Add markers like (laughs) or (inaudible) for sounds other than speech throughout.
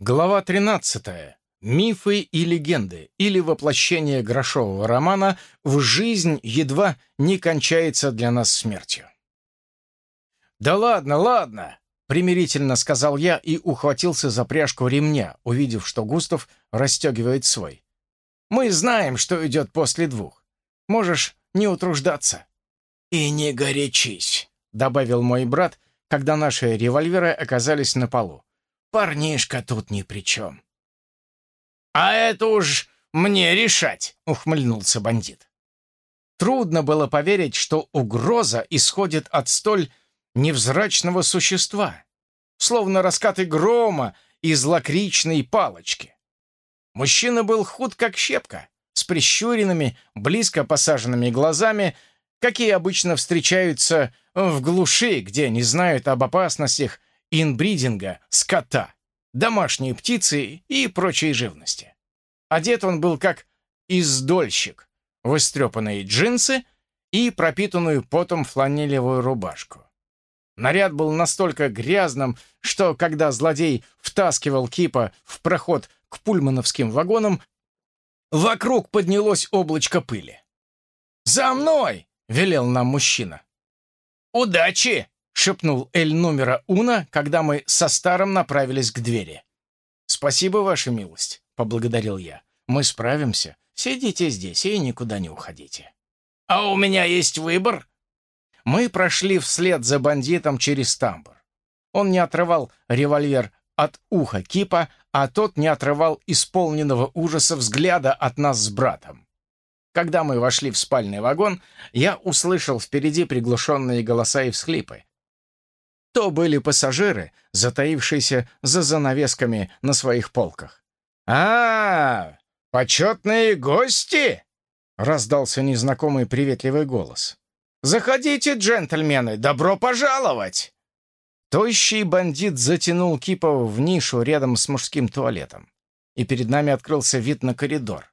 Глава 13. Мифы и легенды или воплощение грошового романа в жизнь едва не кончается для нас смертью. «Да ладно, ладно!» — примирительно сказал я и ухватился за пряжку ремня, увидев, что Густав расстегивает свой. «Мы знаем, что идет после двух. Можешь не утруждаться». «И не горячись», — добавил мой брат, когда наши револьверы оказались на полу. Парнишка тут ни при чем. «А это уж мне решать», — ухмыльнулся бандит. Трудно было поверить, что угроза исходит от столь невзрачного существа, словно раскаты грома из лакричной палочки. Мужчина был худ как щепка, с прищуренными, близко посаженными глазами, какие обычно встречаются в глуши, где не знают об опасностях инбридинга, скота, домашней птицы и прочей живности. Одет он был как издольщик, в истрепанные джинсы и пропитанную потом фланелевую рубашку. Наряд был настолько грязным, что когда злодей втаскивал Кипа в проход к пульмановским вагонам, вокруг поднялось облачко пыли. «За мной!» — велел нам мужчина. «Удачи!» Шепнул Эль номера Уна, когда мы со старым направились к двери. «Спасибо, ваша милость», — поблагодарил я. «Мы справимся. Сидите здесь и никуда не уходите». «А у меня есть выбор?» Мы прошли вслед за бандитом через тамбур. Он не отрывал револьвер от уха Кипа, а тот не отрывал исполненного ужаса взгляда от нас с братом. Когда мы вошли в спальный вагон, я услышал впереди приглушенные голоса и всхлипы, то были пассажиры, затаившиеся за занавесками на своих полках. «А, -а почетные гости!» — раздался незнакомый приветливый голос. «Заходите, джентльмены, добро пожаловать!» Тощий бандит затянул Кипа в нишу рядом с мужским туалетом, и перед нами открылся вид на коридор.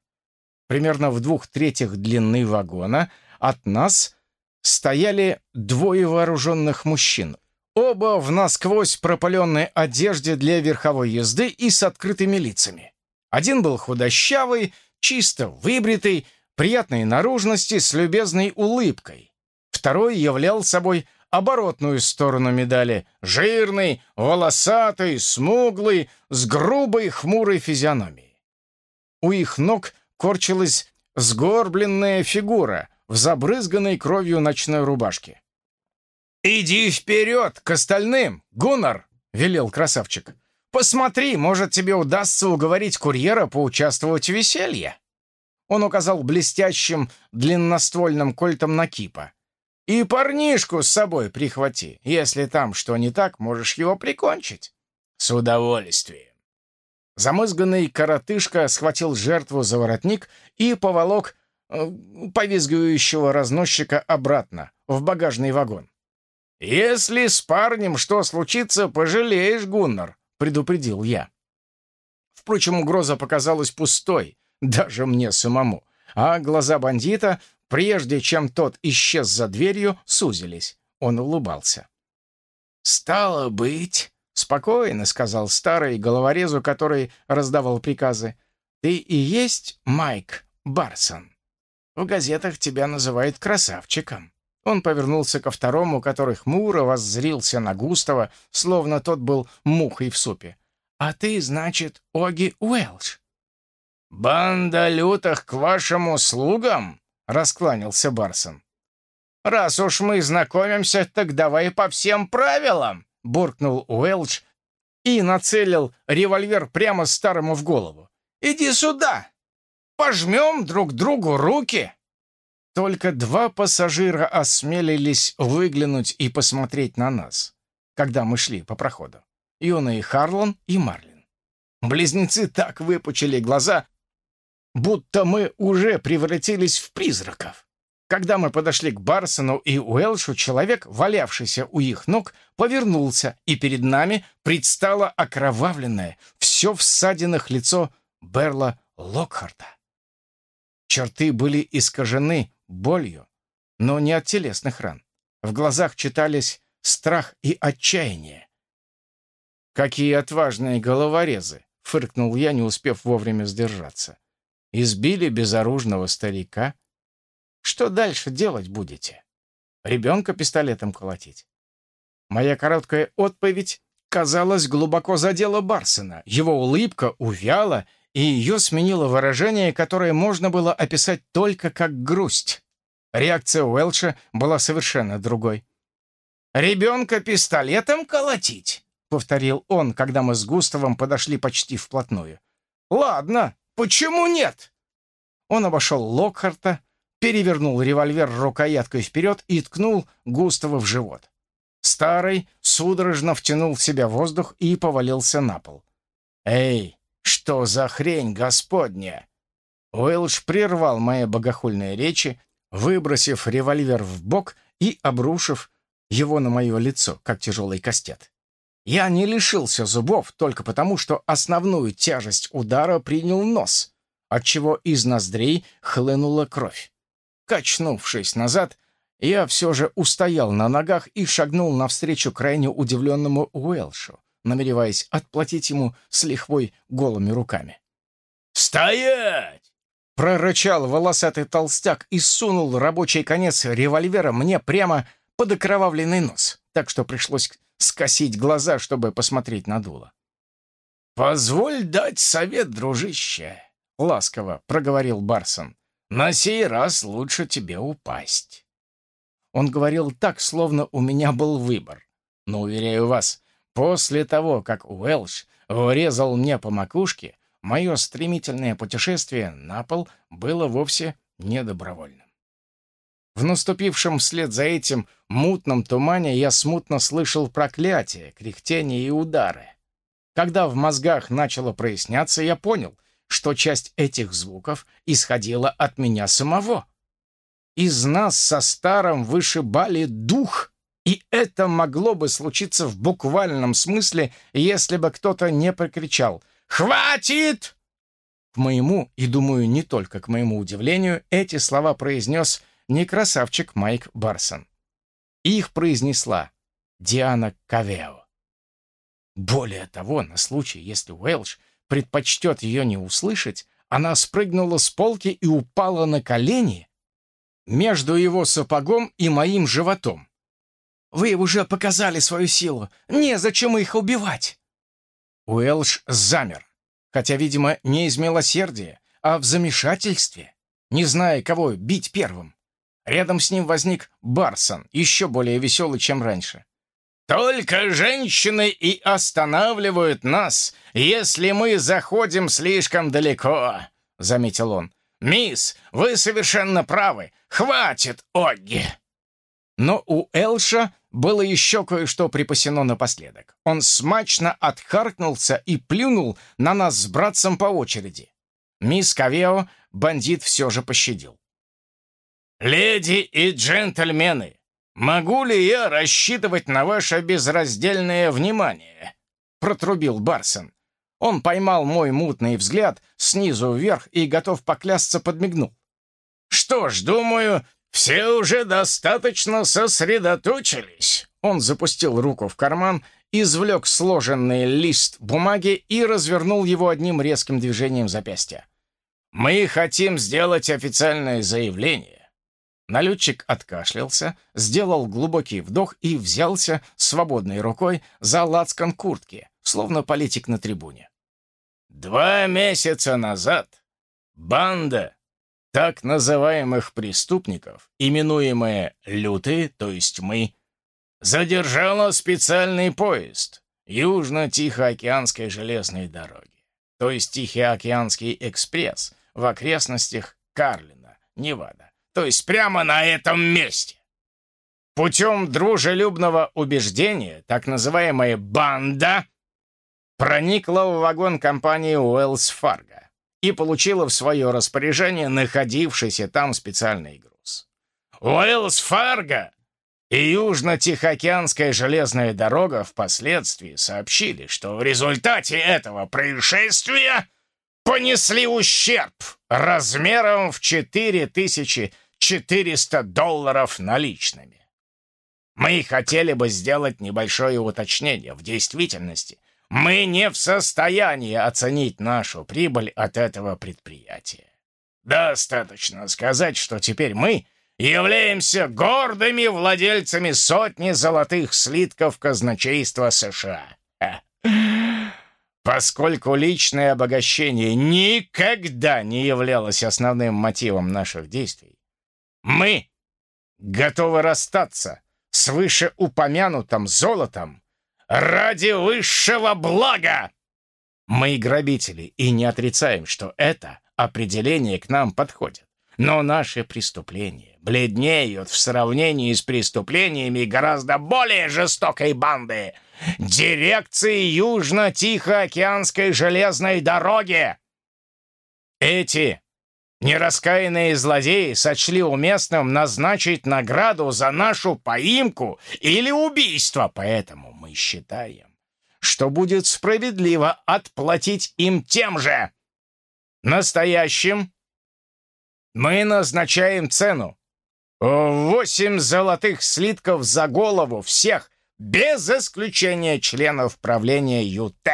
Примерно в двух третьих длины вагона от нас стояли двое вооруженных мужчин, Оба в насквозь пропаленной одежде для верховой езды и с открытыми лицами. Один был худощавый, чисто выбритый, приятной наружности с любезной улыбкой. Второй являл собой оборотную сторону медали. Жирный, волосатый, смуглый, с грубой хмурой физиономией. У их ног корчилась сгорбленная фигура в забрызганной кровью ночной рубашке. «Иди вперед, к остальным, Гуннар!» — велел красавчик. «Посмотри, может, тебе удастся уговорить курьера поучаствовать в веселье». Он указал блестящим длинноствольным кольтом на кипа. «И парнишку с собой прихвати. Если там что не так, можешь его прикончить». «С удовольствием». Замызганный коротышка схватил жертву за воротник и поволок э, повизгивающего разносчика обратно, в багажный вагон. «Если с парнем что случится, пожалеешь, Гуннар», — предупредил я. Впрочем, угроза показалась пустой, даже мне самому, а глаза бандита, прежде чем тот исчез за дверью, сузились. Он улыбался. «Стало быть...» — спокойно сказал старый головорезу, который раздавал приказы. «Ты и есть Майк Барсон. В газетах тебя называют красавчиком. Он повернулся ко второму, который хмуро воззрился на Густава, словно тот был мухой в супе. «А ты, значит, Оги Уэлш?» «Банда лютых к вашим услугам?» — раскланялся Барсон. «Раз уж мы знакомимся, так давай по всем правилам!» — буркнул Уэлч и нацелил револьвер прямо старому в голову. «Иди сюда! Пожмем друг другу руки!» Только два пассажира осмелились выглянуть и посмотреть на нас, когда мы шли по проходу. Юный Харлан и Марлин. Близнецы так выпучили глаза, будто мы уже превратились в призраков. Когда мы подошли к Барсону и Уэлшу, человек, валявшийся у их ног, повернулся, и перед нами предстало окровавленное, все в ссадинах лицо Берла Локхарта. Черты были искажены болью, но не от телесных ран. В глазах читались страх и отчаяние. «Какие отважные головорезы!» — фыркнул я, не успев вовремя сдержаться. «Избили безоружного старика? Что дальше делать будете? Ребенка пистолетом колотить?» Моя короткая отповедь, казалось, глубоко задела Барсона. Его улыбка увяла, и ее сменило выражение, которое можно было описать только как грусть. Реакция Уэлша была совершенно другой. «Ребенка пистолетом колотить?» — повторил он, когда мы с Густавом подошли почти вплотную. «Ладно, почему нет?» Он обошел Локхарта, перевернул револьвер рукояткой вперед и ткнул Густава в живот. Старый судорожно втянул в себя воздух и повалился на пол. «Эй, что за хрень господня?» Уэлш прервал мои богохульные речи, выбросив револьвер в бок и обрушив его на мое лицо, как тяжелый кастет. Я не лишился зубов только потому, что основную тяжесть удара принял нос, отчего из ноздрей хлынула кровь. Качнувшись назад, я все же устоял на ногах и шагнул навстречу крайне удивленному Уэлшу, намереваясь отплатить ему с лихвой голыми руками. «Стоять!» — прорычал волосатый толстяк и сунул рабочий конец револьвера мне прямо под окровавленный нос, так что пришлось скосить глаза, чтобы посмотреть на дуло. «Позволь дать совет, дружище», — ласково проговорил Барсон. «На сей раз лучше тебе упасть». Он говорил так, словно у меня был выбор. Но, уверяю вас, после того, как Уэлш врезал мне по макушке, мое стремительное путешествие на пол было вовсе недобровольным. В наступившем вслед за этим мутном тумане я смутно слышал проклятия, кряхтения и удары. Когда в мозгах начало проясняться, я понял, что часть этих звуков исходила от меня самого. Из нас со старым вышибали дух, и это могло бы случиться в буквальном смысле, если бы кто-то не прокричал «Хватит!». К моему, и думаю, не только к моему удивлению, эти слова произнес не красавчик Майк Барсон. Их произнесла Диана Кавео. Более того, на случай, если Уэлш предпочтет ее не услышать, она спрыгнула с полки и упала на колени между его сапогом и моим животом. «Вы уже показали свою силу. Незачем их убивать!» Уэлш замер, хотя, видимо, не из милосердия, а в замешательстве, не зная, кого бить первым. Рядом с ним возник Барсон, еще более веселый, чем раньше. «Только женщины и останавливают нас, если мы заходим слишком далеко», — заметил он. «Мисс, вы совершенно правы. Хватит, Огги!» Но у Элша было еще кое-что припасено напоследок. Он смачно отхаркнулся и плюнул на нас с братцем по очереди. Мисс Кавео бандит все же пощадил. «Леди и джентльмены, могу ли я рассчитывать на ваше безраздельное внимание?» — протрубил Барсон. Он поймал мой мутный взгляд снизу вверх и, готов поклясться, подмигнул. «Что ж, думаю, все уже достаточно сосредоточились». Он запустил руку в карман, извлек сложенный лист бумаги и развернул его одним резким движением запястья. «Мы хотим сделать официальное заявление Налетчик откашлялся, сделал глубокий вдох и взялся свободной рукой за лацкан куртки, словно политик на трибуне. «Два месяца назад банда так называемых преступников, именуемая «лютые», то есть мы, задержала специальный поезд Южно-Тихоокеанской железной дороги, то есть Тихоокеанский экспресс в окрестностях Карлина, Невада то есть прямо на этом месте. Путем дружелюбного убеждения так называемая «банда» проникла в вагон компании Уэллс Фарго и получила в свое распоряжение находившийся там специальный груз. Уэллс Фарго и Южно-Тихоокеанская железная дорога впоследствии сообщили, что в результате этого происшествия понесли ущерб размером в 4000 400 долларов наличными. Мы хотели бы сделать небольшое уточнение. В действительности мы не в состоянии оценить нашу прибыль от этого предприятия. Достаточно сказать, что теперь мы являемся гордыми владельцами сотни золотых слитков казначейства США. Поскольку личное обогащение никогда не являлось основным мотивом наших действий, мы готовы расстаться с вышеупомянутым золотом ради высшего блага. Мы грабители и не отрицаем, что это определение к нам подходит. Но наши преступления бледнеют в сравнении с преступлениями гораздо более жестокой банды — дирекции Южно-Тихоокеанской железной дороги. Эти нераскаянные злодеи сочли уместным назначить награду за нашу поимку или убийство, поэтому мы считаем, что будет справедливо отплатить им тем же. Настоящим мы назначаем цену. Восемь золотых слитков за голову всех без исключения членов правления ЮТ,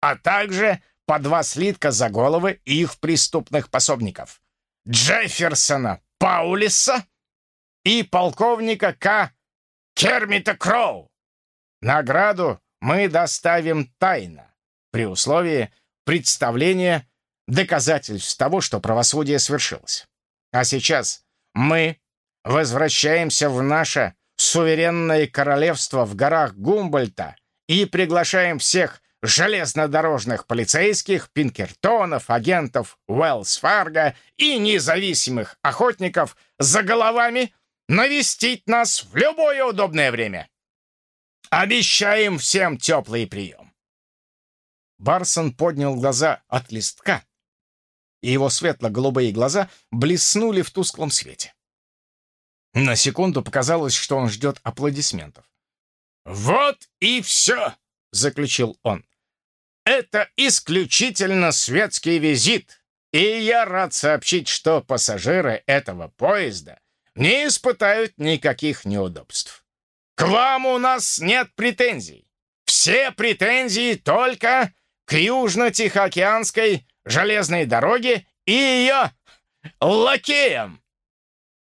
а также по два слитка за головы их преступных пособников Джефферсона Паулиса и полковника К. Кермита Кроу. Награду мы доставим тайно, при условии представления доказательств того, что правосудие свершилось. А сейчас мы возвращаемся в наше суверенное королевство в горах Гумбольта и приглашаем всех железнодорожных полицейских, пинкертонов, агентов Уэллс Фарго и независимых охотников за головами навестить нас в любое удобное время. Обещаем всем теплый прием. Барсон поднял глаза от листка, и его светло-голубые глаза блеснули в тусклом свете. На секунду показалось, что он ждет аплодисментов. «Вот и все!» — заключил он. «Это исключительно светский визит, и я рад сообщить, что пассажиры этого поезда не испытают никаких неудобств. К вам у нас нет претензий. Все претензии только к Южно-Тихоокеанской железной дороге и ее лакеям.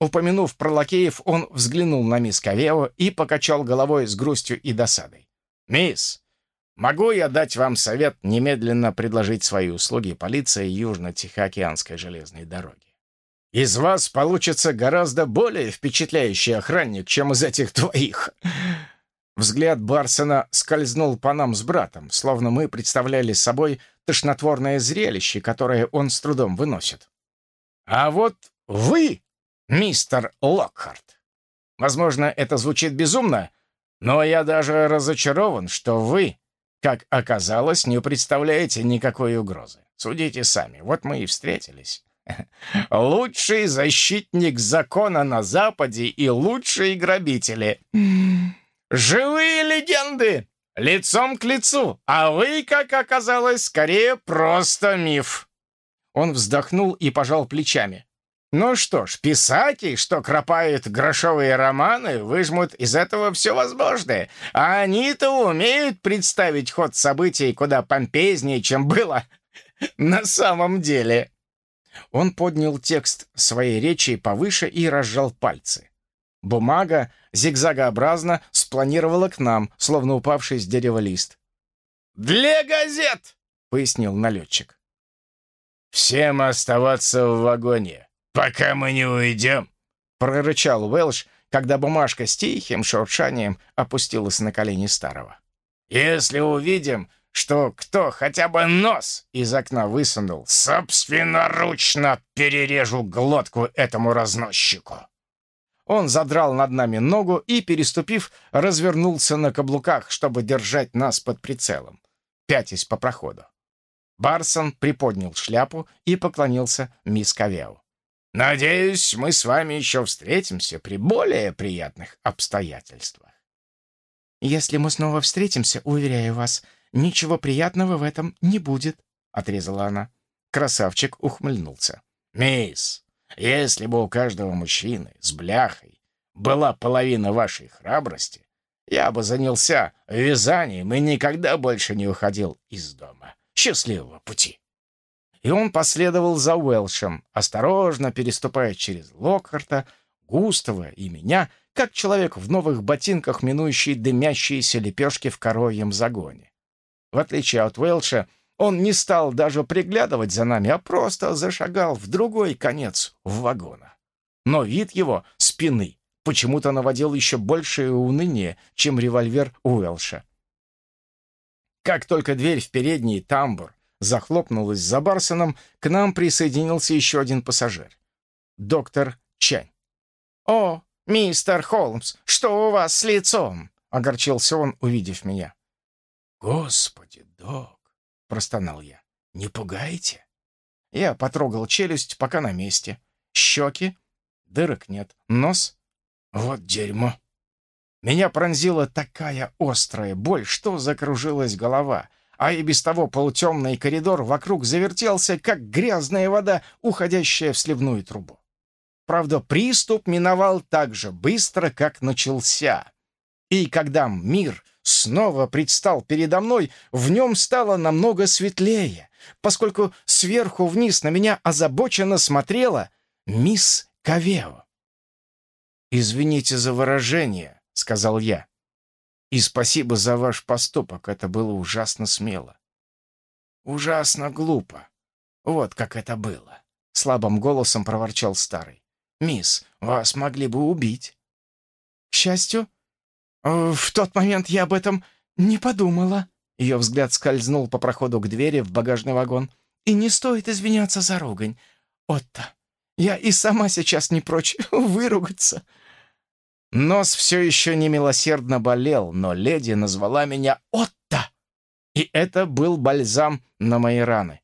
Упомянув про лакеев, он взглянул на мисс Кавео и покачал головой с грустью и досадой. «Мисс, могу я дать вам совет немедленно предложить свои услуги полиции Южно-Тихоокеанской железной дороги? Из вас получится гораздо более впечатляющий охранник, чем из этих двоих». Взгляд Барсона скользнул по нам с братом, словно мы представляли собой тошнотворное зрелище, которое он с трудом выносит. «А вот вы мистер Локхарт. Возможно, это звучит безумно, но я даже разочарован, что вы, как оказалось, не представляете никакой угрозы. Судите сами, вот мы и встретились. (laughs) Лучший защитник закона на Западе и лучшие грабители. Живые легенды! Лицом к лицу, а вы, как оказалось, скорее просто миф. Он вздохнул и пожал плечами. Ну что ж, писаки, что кропают грошовые романы, выжмут из этого все возможное. А они-то умеют представить ход событий куда помпезнее, чем было (laughs) на самом деле. Он поднял текст своей речи повыше и разжал пальцы. Бумага зигзагообразно спланировала к нам, словно упавший с дерева лист. «Для газет!» — пояснил налетчик. «Всем оставаться в вагоне», «Пока мы не уйдем», — прорычал Уэлш, когда бумажка с тихим шуршанием опустилась на колени старого. «Если увидим, что кто хотя бы нос из окна высунул, собственноручно перережу глотку этому разносчику». Он задрал над нами ногу и, переступив, развернулся на каблуках, чтобы держать нас под прицелом, пятясь по проходу. Барсон приподнял шляпу и поклонился мисс Кавеу. Надеюсь, мы с вами еще встретимся при более приятных обстоятельствах. Если мы снова встретимся, уверяю вас, ничего приятного в этом не будет, отрезала она. Красавчик ухмыльнулся. Мисс, если бы у каждого мужчины с бляхой была половина вашей храбрости, я бы занялся вязанием и никогда больше не уходил из дома. Счастливого пути!» И он последовал за Уэлшем, осторожно переступая через Локхарта, Густава и меня, как человек в новых ботинках, минующий дымящиеся лепешки в коровьем загоне. В отличие от Уэлша, он не стал даже приглядывать за нами, а просто зашагал в другой конец вагона. Но вид его спины почему-то наводил еще большее уныние, чем револьвер Уэлша. Как только дверь в передний тамбур захлопнулась за Барсоном, к нам присоединился еще один пассажир. Доктор Чань. «О, мистер Холмс, что у вас с лицом?» — огорчился он, увидев меня. «Господи, док!» — простонал я. «Не пугаете?» Я потрогал челюсть, пока на месте. Щеки? Дырок нет. Нос? Вот дерьмо. Меня пронзила такая острая боль, что закружилась голова, а и без того полутемный коридор вокруг завертелся, как грязная вода, уходящая в сливную трубу. Правда, приступ миновал так же быстро, как начался. И когда мир снова предстал передо мной, в нем стало намного светлее, поскольку сверху вниз на меня озабоченно смотрела мисс Кавео. «Извините за выражение», — сказал я. «И спасибо за ваш поступок, это было ужасно смело». «Ужасно глупо. Вот как это было», — слабым голосом проворчал старый. «Мисс, вас могли бы убить». «К счастью, э, в тот момент я об этом не подумала». Ее взгляд скользнул по проходу к двери в багажный вагон. «И не стоит извиняться за ругань. Отто, я и сама сейчас не прочь (laughs) выругаться. Нос все еще немилосердно болел, но леди назвала меня Отто, и это был бальзам на мои раны.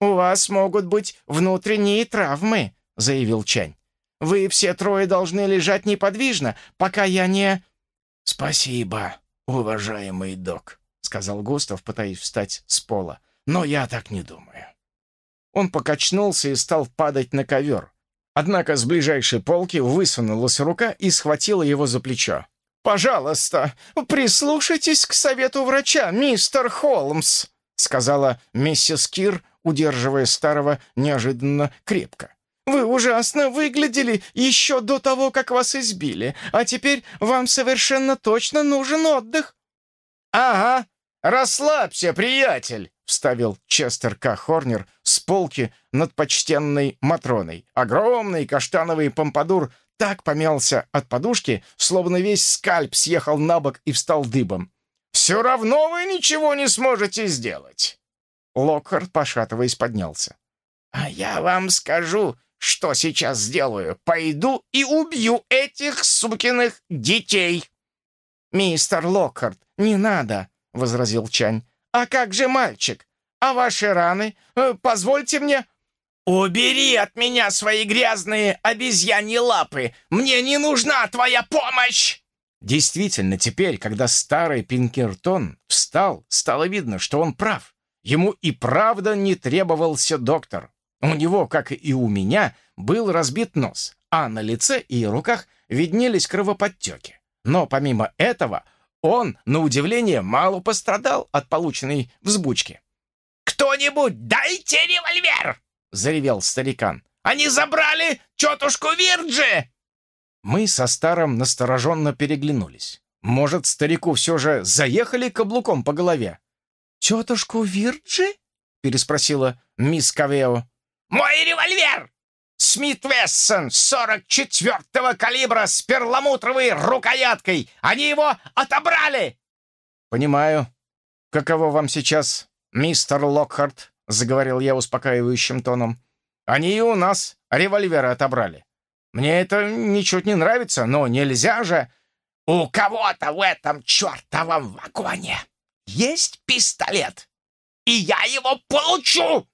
«У вас могут быть внутренние травмы», — заявил Чань. «Вы все трое должны лежать неподвижно, пока я не...» «Спасибо, уважаемый док», — сказал Густав, пытаясь встать с пола. «Но я так не думаю». Он покачнулся и стал падать на ковер. Однако с ближайшей полки высунулась рука и схватила его за плечо. «Пожалуйста, прислушайтесь к совету врача, мистер Холмс», сказала миссис Кир, удерживая старого неожиданно крепко. «Вы ужасно выглядели еще до того, как вас избили, а теперь вам совершенно точно нужен отдых». «Ага, расслабься, приятель», вставил Честер К. Хорнер с полки над почтенной Матроной. Огромный каштановый помпадур так помялся от подушки, словно весь скальп съехал на бок и встал дыбом. «Все равно вы ничего не сможете сделать!» Локхард, пошатываясь, поднялся. «А я вам скажу, что сейчас сделаю. Пойду и убью этих сукиных детей!» «Мистер Локхард, не надо!» — возразил Чань. «А как же мальчик? А ваши раны? Э, позвольте мне...» «Убери от меня свои грязные обезьяньи лапы! Мне не нужна твоя помощь!» Действительно, теперь, когда старый Пинкертон встал, стало видно, что он прав. Ему и правда не требовался доктор. У него, как и у меня, был разбит нос, а на лице и руках виднелись кровоподтеки. Но помимо этого он, на удивление, мало пострадал от полученной взбучки. «Кто-нибудь дайте револьвер!» — заревел старикан. «Они забрали тетушку Вирджи!» Мы со старым настороженно переглянулись. Может, старику все же заехали каблуком по голове? «Тетушку Вирджи?» — переспросила мисс Кавео. «Мой револьвер! Смит Вессон 44-го калибра с перламутровой рукояткой! Они его отобрали!» «Понимаю. Каково вам сейчас, мистер Локхарт?» — заговорил я успокаивающим тоном. «Они и у нас револьверы отобрали. Мне это ничуть не нравится, но нельзя же...» «У кого-то в этом чертовом вагоне есть пистолет, и я его получу!»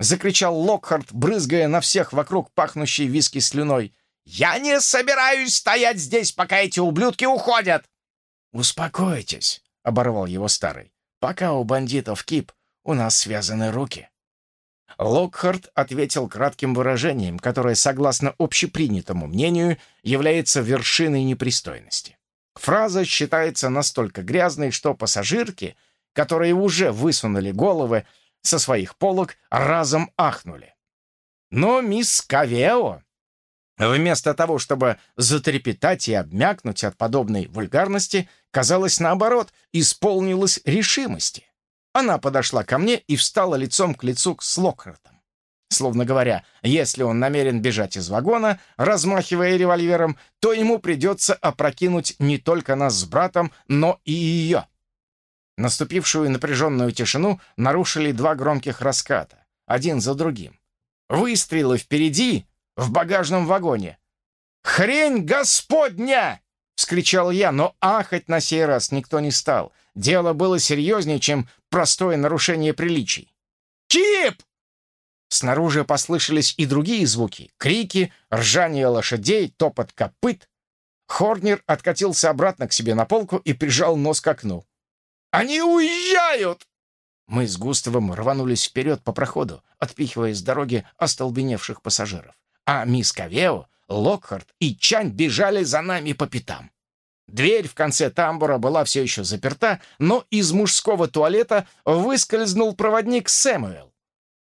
Закричал Локхарт, брызгая на всех вокруг пахнущей виски слюной. «Я не собираюсь стоять здесь, пока эти ублюдки уходят!» «Успокойтесь», — оборвал его старый. «Пока у бандитов кип, у нас связаны руки». Локхарт ответил кратким выражением, которое, согласно общепринятому мнению, является вершиной непристойности. Фраза считается настолько грязной, что пассажирки, которые уже высунули головы со своих полок, разом ахнули. Но мисс Кавео, вместо того, чтобы затрепетать и обмякнуть от подобной вульгарности, казалось, наоборот, исполнилась решимости. Она подошла ко мне и встала лицом к лицу с Локхартом. Словно говоря, если он намерен бежать из вагона, размахивая револьвером, то ему придется опрокинуть не только нас с братом, но и ее. Наступившую напряженную тишину нарушили два громких раската, один за другим. Выстрелы впереди, в багажном вагоне. «Хрень господня!» — вскричал я, но ахать на сей раз никто не стал. Дело было серьезнее, чем простое нарушение приличий. «Чип!» Снаружи послышались и другие звуки — крики, ржание лошадей, топот копыт. Хорнер откатился обратно к себе на полку и прижал нос к окну. «Они уезжают!» Мы с Густавом рванулись вперед по проходу, отпихивая с дороги остолбеневших пассажиров. А мисс Кавео, Локхарт и Чань бежали за нами по пятам. Дверь в конце тамбура была все еще заперта, но из мужского туалета выскользнул проводник Сэмюэл.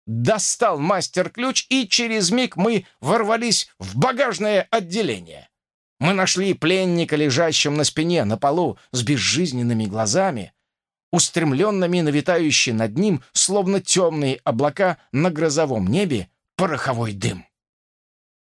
Достал мастер-ключ, и через миг мы ворвались в багажное отделение. Мы нашли пленника, лежащим на спине, на полу, с безжизненными глазами, устремленными на витающие над ним, словно темные облака на грозовом небе, пороховой дым.